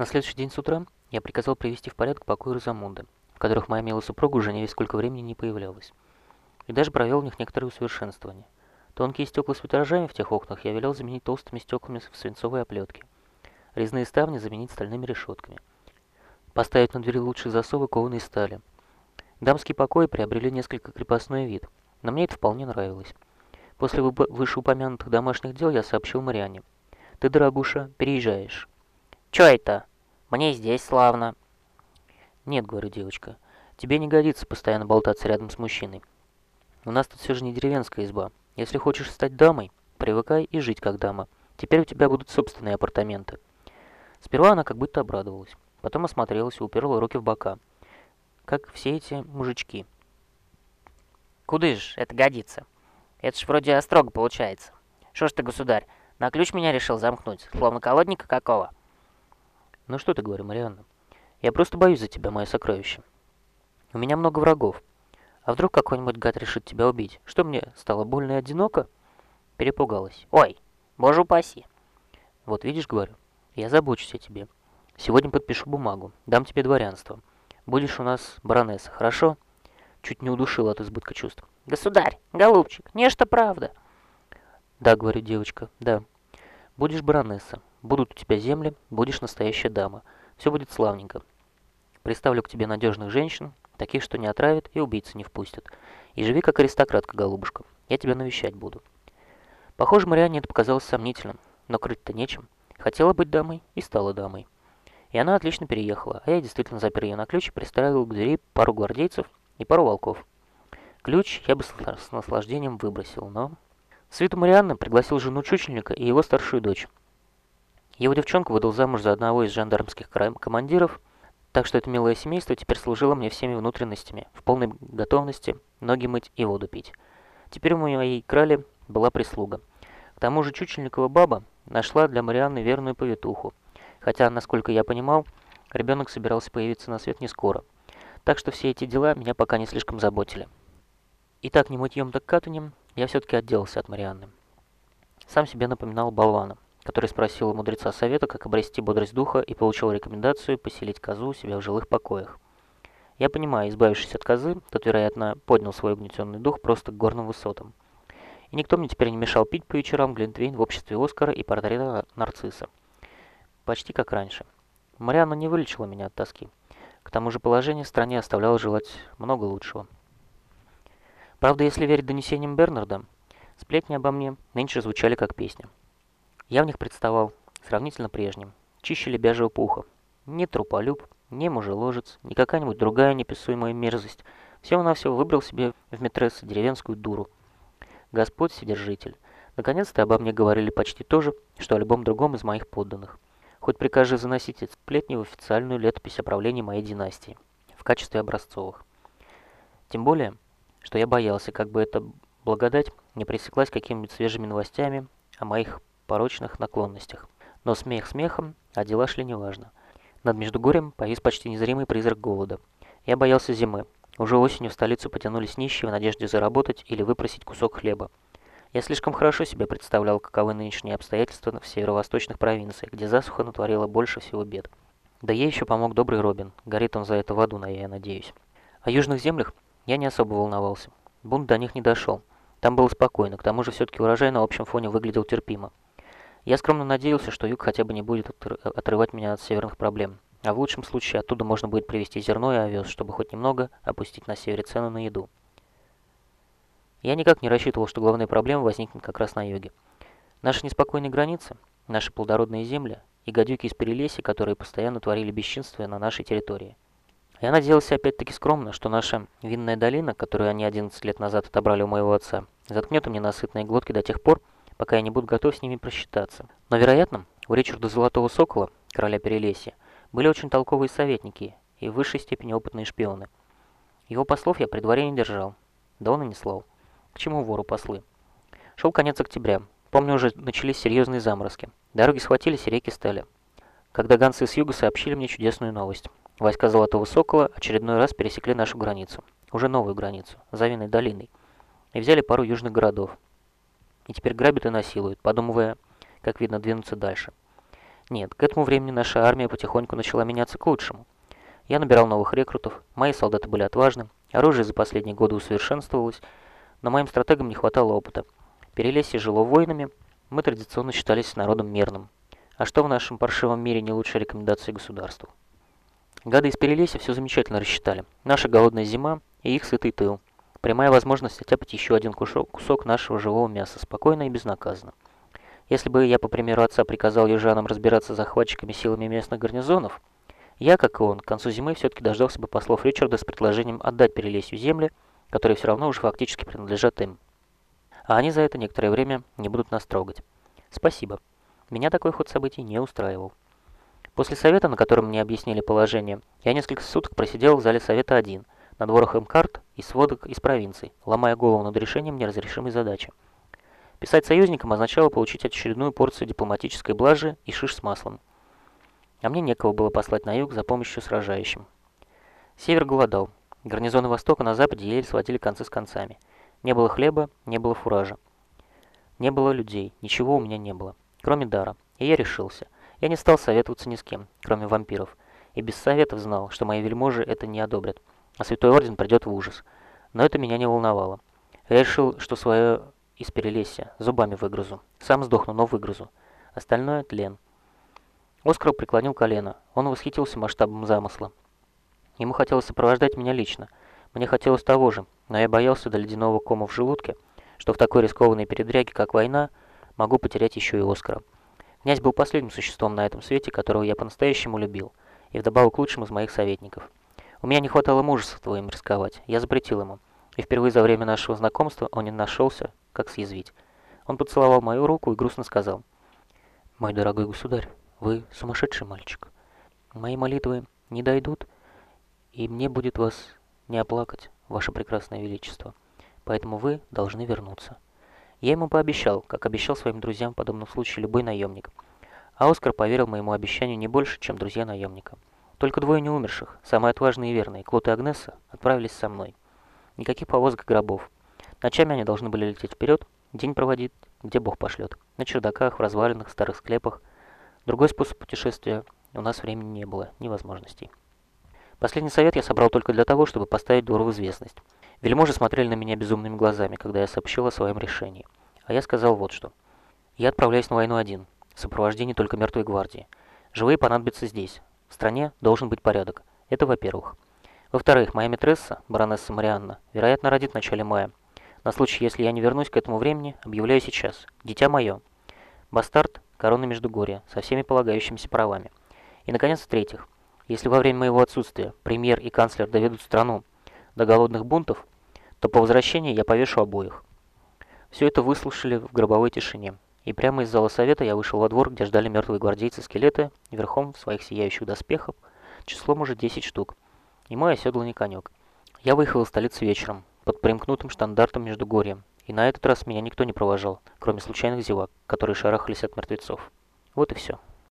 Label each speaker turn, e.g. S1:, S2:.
S1: На следующий день с утра я приказал привести в порядок покои Розамунды, в которых моя милая супруга уже не весь сколько времени не появлялась. И даже провел в них некоторые усовершенствования. Тонкие стекла с витражами в тех окнах я велел заменить толстыми стеклами в свинцовой оплетке. Резные ставни заменить стальными решетками. Поставить на двери лучшие засовы кованой стали. Дамские покои приобрели несколько крепостной вид, но мне это вполне нравилось. После вышеупомянутых домашних дел я сообщил Марианне. «Ты, дорогуша, переезжаешь».
S2: «Чё это? Мне здесь славно».
S1: «Нет, — говорю, девочка, — тебе не годится постоянно болтаться рядом с мужчиной. У нас тут все же не деревенская изба. Если хочешь стать дамой, привыкай и жить как дама. Теперь у тебя будут собственные апартаменты». Сперва она как будто обрадовалась, потом осмотрелась и уперла руки в бока, как все эти мужички.
S2: «Куда ж это годится? Это ж вроде острого получается. Что ж ты, государь, на ключ меня решил замкнуть, словно колодника какого?»
S1: «Ну что ты, говорю, Марианна, я просто боюсь за тебя, мое сокровище. У меня много врагов. А вдруг какой-нибудь гад решит тебя убить? Что мне, стало больно и одиноко?» Перепугалась.
S2: «Ой, боже упаси!»
S1: «Вот видишь, говорю, я забочусь о тебе. Сегодня подпишу бумагу, дам тебе дворянство. Будешь у нас баронесса, хорошо?» Чуть не удушила от избытка чувств.
S2: «Государь, голубчик, нечто правда».
S1: «Да, — говорю, девочка, — да. Будешь баронесса. Будут у тебя земли, будешь настоящая дама. Все будет славненько. Приставлю к тебе надежных женщин, таких, что не отравят и убийцы не впустят. И живи как аристократка, голубушка. Я тебя навещать буду. Похоже, Марианне это показалось сомнительным, но крыть-то нечем. Хотела быть дамой и стала дамой. И она отлично переехала, а я действительно запер ее на ключ и приставил к двери пару гвардейцев и пару волков. Ключ я бы с наслаждением выбросил, но... Свиту Марианны пригласил жену чучельника и его старшую дочь. Его девчонку выдал замуж за одного из жандармских командиров, так что это милое семейство теперь служило мне всеми внутренностями, в полной готовности ноги мыть и воду пить. Теперь у моей крали была прислуга. К тому же Чучельникова баба нашла для Марианны верную повитуху, хотя, насколько я понимал, ребенок собирался появиться на свет не скоро. Так что все эти дела меня пока не слишком заботили. И так не мытьем так катанем, я все-таки отделался от Марианны. Сам себе напоминал болвана который спросил у мудреца совета, как обрести бодрость духа, и получил рекомендацию поселить козу у себя в жилых покоях. Я понимаю, избавившись от козы, тот, вероятно, поднял свой угнетенный дух просто к горным высотам. И никто мне теперь не мешал пить по вечерам Глинтвейн в обществе Оскара и портрета Нарцисса. Почти как раньше. Марианна не вылечила меня от тоски. К тому же положение в стране оставляло желать много лучшего. Правда, если верить донесениям Бернарда, сплетни обо мне нынче звучали как песня. Я в них представал сравнительно прежним, чище лебяжьего пуха. Не труполюб, не мужеложец, ни какая-нибудь другая неписуемая мерзость. Всего-навсего выбрал себе в метрессы деревенскую дуру. Господь Вседержитель. Наконец-то обо мне говорили почти то же, что о любом другом из моих подданных. Хоть прикажи заносить эти сплетни в официальную летопись о правлении моей династии, в качестве образцовых. Тем более, что я боялся, как бы эта благодать не пресеклась какими-нибудь свежими новостями о моих порочных наклонностях. Но смех смехом, а дела шли неважно. Над Междугорьем повис почти незримый призрак голода. Я боялся зимы. Уже осенью в столицу потянулись нищие в надежде заработать или выпросить кусок хлеба. Я слишком хорошо себе представлял, каковы нынешние обстоятельства в северо-восточных провинциях, где засуха натворила больше всего бед. Да ей еще помог добрый Робин. Горит он за это в аду, я надеюсь. О южных землях я не особо волновался. Бунт до них не дошел. Там было спокойно, к тому же все-таки урожай на общем фоне выглядел терпимо. Я скромно надеялся, что юг хотя бы не будет отрывать меня от северных проблем. А в лучшем случае оттуда можно будет привезти зерно и овес, чтобы хоть немного опустить на севере цены на еду. Я никак не рассчитывал, что главная проблема возникнет как раз на юге. Наши неспокойные границы, наши плодородные земли и гадюки из Перелесья, которые постоянно творили бесчинствие на нашей территории. Я надеялся опять-таки скромно, что наша винная долина, которую они 11 лет назад отобрали у моего отца, заткнет мне насытные глотки до тех пор, пока я не буду готов с ними просчитаться. Но, вероятно, у Ричарда Золотого Сокола, короля Перелесья, были очень толковые советники и в высшей степени опытные шпионы. Его послов я при дворе не держал, да он и не слал. К чему вору послы? Шел конец октября. Помню, уже начались серьезные заморозки. Дороги схватились и реки стали. Когда ганцы с юга сообщили мне чудесную новость. Войска Золотого Сокола очередной раз пересекли нашу границу. Уже новую границу, за Винной долиной. И взяли пару южных городов и теперь грабят и насилуют, подумывая, как видно, двинуться дальше. Нет, к этому времени наша армия потихоньку начала меняться к лучшему. Я набирал новых рекрутов, мои солдаты были отважны, оружие за последние годы усовершенствовалось, но моим стратегам не хватало опыта. Перелесье жило воинами, мы традиционно считались народом мирным. А что в нашем паршивом мире не лучше рекомендации государству? Гады из Перелесья все замечательно рассчитали. Наша голодная зима и их сытый тыл. Прямая возможность оттяпать еще один кусок, нашего живого мяса, спокойно и безнаказанно. Если бы я, по примеру отца, приказал южанам разбираться с захватчиками силами местных гарнизонов, я, как и он, к концу зимы все-таки дождался бы послов Ричарда с предложением отдать Перелесью земли, которые все равно уже фактически принадлежат им. А они за это некоторое время не будут нас трогать. Спасибо. Меня такой ход событий не устраивал. После совета, на котором мне объяснили положение, я несколько суток просидел в зале совета один – над ворохом карт и сводок из провинций, ломая голову над решением неразрешимой задачи. Писать союзникам означало получить очередную порцию дипломатической блажи и шиш с маслом. А мне некого было послать на юг за помощью сражающим. Север голодал. Гарнизоны Востока на Западе еле сводили концы с концами. Не было хлеба, не было фуража. Не было людей, ничего у меня не было, кроме дара. И я решился. Я не стал советоваться ни с кем, кроме вампиров. И без советов знал, что мои вельможи это не одобрят а Святой Орден придет в ужас. Но это меня не волновало. Решил, что свое из перелесья зубами выгрызу. Сам сдохну, но выгрызу. Остальное — тлен. Оскар преклонил колено. Он восхитился масштабом замысла. Ему хотелось сопровождать меня лично. Мне хотелось того же, но я боялся до ледяного кома в желудке, что в такой рискованной передряге, как война, могу потерять еще и Оскара. Князь был последним существом на этом свете, которого я по-настоящему любил, и вдобавок лучшим из моих советников. У меня не хватало мужества им рисковать. Я запретил ему. И впервые за время нашего знакомства он не нашелся, как съязвить. Он поцеловал мою руку и грустно сказал. «Мой дорогой государь, вы сумасшедший мальчик. Мои молитвы не дойдут, и мне будет вас не оплакать, ваше прекрасное величество. Поэтому вы должны вернуться». Я ему пообещал, как обещал своим друзьям в подобном случае любой наемник. А Оскар поверил моему обещанию не больше, чем друзья наемника. Только двое неумерших, самые отважные и верные, Клод и Агнеса, отправились со мной. Никаких повозок и гробов. Ночами они должны были лететь вперед, день проводить, где Бог пошлет. На чердаках, в развалинах, старых склепах. Другой способ путешествия у нас времени не было, ни возможностей. Последний совет я собрал только для того, чтобы поставить двор в известность. Вельможи смотрели на меня безумными глазами, когда я сообщил о своем решении. А я сказал вот что. Я отправляюсь на войну один, в сопровождении только мертвой гвардии. Живые понадобятся здесь, в стране должен быть порядок. Это во-первых. Во-вторых, моя митресса, баронесса Марианна, вероятно, родит в начале мая. На случай, если я не вернусь к этому времени, объявляю сейчас. Дитя мое. Бастард, корона Междугорья, со всеми полагающимися правами. И, наконец, в-третьих, если во время моего отсутствия премьер и канцлер доведут страну до голодных бунтов, то по возвращении я повешу обоих. Все это выслушали в гробовой тишине. И прямо из зала совета я вышел во двор, где ждали мертвые гвардейцы-скелеты, верхом в своих сияющих доспехах, числом уже 10 штук, и мой оседланный конек. Я выехал из столицы вечером, под примкнутым штандартом между горем, и на этот раз меня никто не провожал, кроме случайных зевак, которые шарахались от мертвецов. Вот и все.